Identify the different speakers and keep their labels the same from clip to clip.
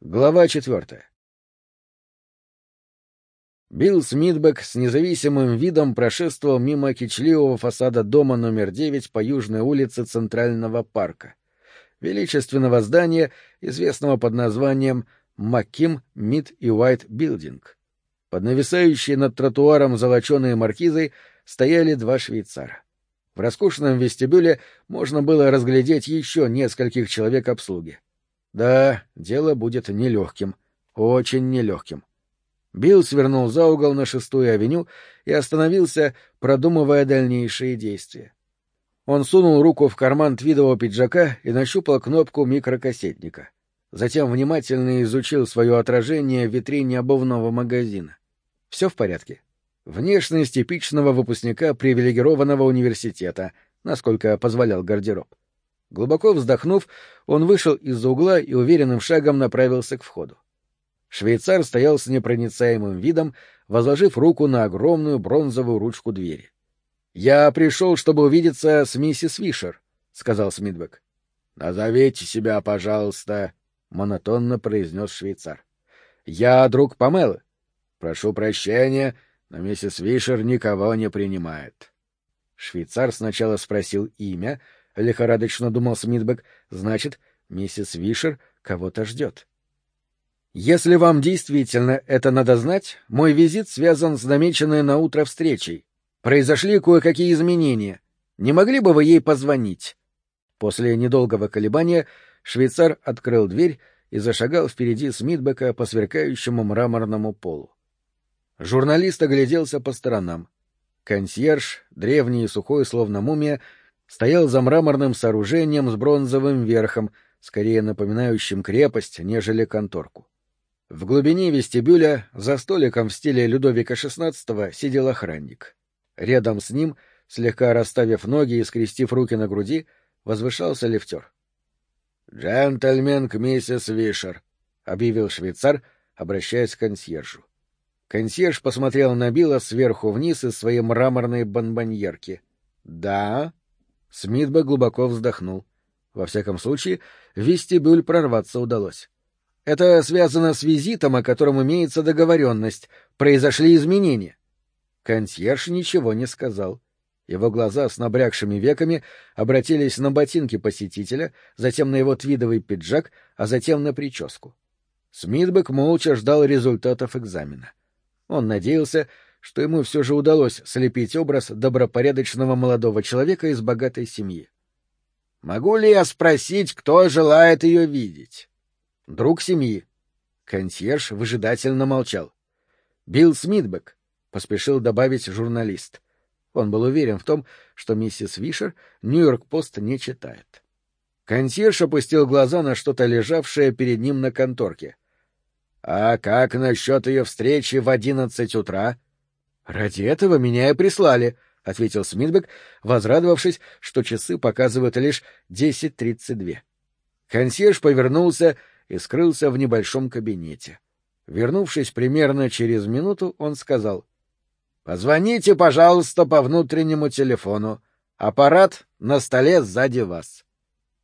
Speaker 1: Глава четвертая. Билл Смитбек с независимым видом прошествовал мимо кичливого фасада дома номер девять по южной улице Центрального парка, величественного здания, известного под названием Макким, Мид и Уайт Билдинг. Под нависающей над тротуаром золоченой маркизой стояли два швейцара. В роскошном вестибюле можно было разглядеть еще нескольких человек обслуги. Да, дело будет нелегким. Очень нелегким. Билл свернул за угол на шестую авеню и остановился, продумывая дальнейшие действия. Он сунул руку в карман твидового пиджака и нащупал кнопку микрокассетника. Затем внимательно изучил свое отражение в витрине обувного магазина. Все в порядке. Внешность типичного выпускника привилегированного университета, насколько позволял гардероб. Глубоко вздохнув, он вышел из-за угла и уверенным шагом направился к входу. Швейцар стоял с непроницаемым видом, возложив руку на огромную бронзовую ручку двери. — Я пришел, чтобы увидеться с миссис Вишер, — сказал Смитбек. — Назовите себя, пожалуйста, — монотонно произнес швейцар. — Я друг Памелы. — Прошу прощения, но миссис Вишер никого не принимает. Швейцар сначала спросил имя, — лихорадочно думал Смитбек, значит, миссис Вишер кого-то ждет. Если вам действительно это надо знать, мой визит связан с намеченной на утро встречей. Произошли кое-какие изменения. Не могли бы вы ей позвонить? После недолгого колебания швейцар открыл дверь и зашагал впереди Смитбека по сверкающему мраморному полу. Журналист огляделся по сторонам. Консьерж, древний и сухой, словно мумия, стоял за мраморным сооружением с бронзовым верхом, скорее напоминающим крепость, нежели конторку. В глубине вестибюля, за столиком в стиле Людовика XVI, сидел охранник. Рядом с ним, слегка расставив ноги и скрестив руки на груди, возвышался лифтер. — Джентльмен к миссис Вишер, — объявил швейцар, обращаясь к консьержу. Консьерж посмотрел на Билла сверху вниз из своей мраморной бонбоньерки. — Да? Смитбек глубоко вздохнул. Во всяком случае, в вестибюль прорваться удалось. Это связано с визитом, о котором имеется договоренность. Произошли изменения. Консьерж ничего не сказал. Его глаза с набрякшими веками обратились на ботинки посетителя, затем на его твидовый пиджак, а затем на прическу. Смитбек молча ждал результатов экзамена. Он надеялся, что ему все же удалось слепить образ добропорядочного молодого человека из богатой семьи. «Могу ли я спросить, кто желает ее видеть?» «Друг семьи». Консьерж выжидательно молчал. «Билл Смитбек», — поспешил добавить журналист. Он был уверен в том, что миссис Вишер Нью-Йорк-Пост не читает. Консьерж опустил глаза на что-то лежавшее перед ним на конторке. — А как насчет ее встречи в одиннадцать утра? «Ради этого меня и прислали», — ответил Смитбек, возрадовавшись, что часы показывают лишь десять тридцать две. Консьерж повернулся и скрылся в небольшом кабинете. Вернувшись примерно через минуту, он сказал. — Позвоните, пожалуйста, по внутреннему телефону. Аппарат на столе сзади вас.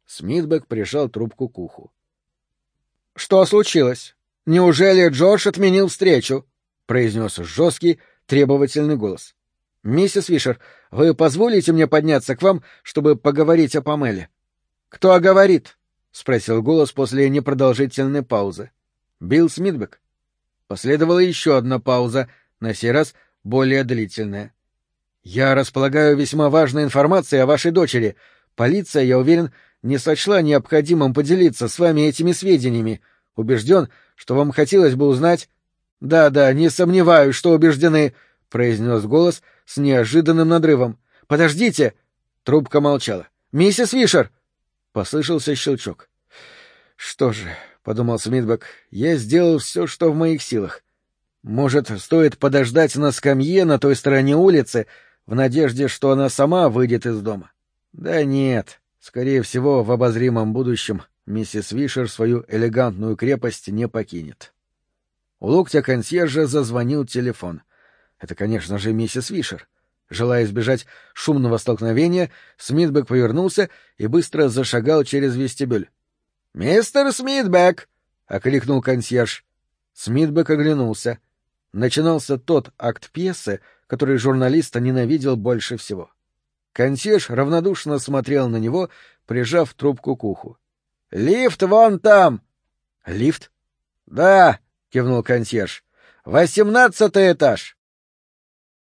Speaker 1: Смитбек прижал трубку к уху. — Что случилось? Неужели Джордж отменил встречу? — произнес жесткий, требовательный голос. — Миссис Вишер, вы позволите мне подняться к вам, чтобы поговорить о Памеле? — Кто говорит? — спросил голос после непродолжительной паузы. — Билл Смитбек. Последовала еще одна пауза, на сей раз более длительная. — Я располагаю весьма важной информацией о вашей дочери. Полиция, я уверен, не сочла необходимым поделиться с вами этими сведениями. Убежден, что вам хотелось бы узнать... «Да-да, не сомневаюсь, что убеждены», — произнес голос с неожиданным надрывом. «Подождите!» Трубка молчала. «Миссис Вишер!» Послышался щелчок. «Что же», — подумал Смитбек, — «я сделал все, что в моих силах. Может, стоит подождать на скамье на той стороне улицы, в надежде, что она сама выйдет из дома? Да нет, скорее всего, в обозримом будущем миссис Вишер свою элегантную крепость не покинет». У локтя консьержа зазвонил телефон. Это, конечно же, миссис Вишер. Желая избежать шумного столкновения, Смитбек повернулся и быстро зашагал через вестибюль. — Мистер Смитбек! — окликнул консьерж. Смитбек оглянулся. Начинался тот акт пьесы, который журналиста ненавидел больше всего. Консьерж равнодушно смотрел на него, прижав трубку к уху. — Лифт вон там! — Лифт? — Да, — кивнул консьерж. — Восемнадцатый этаж.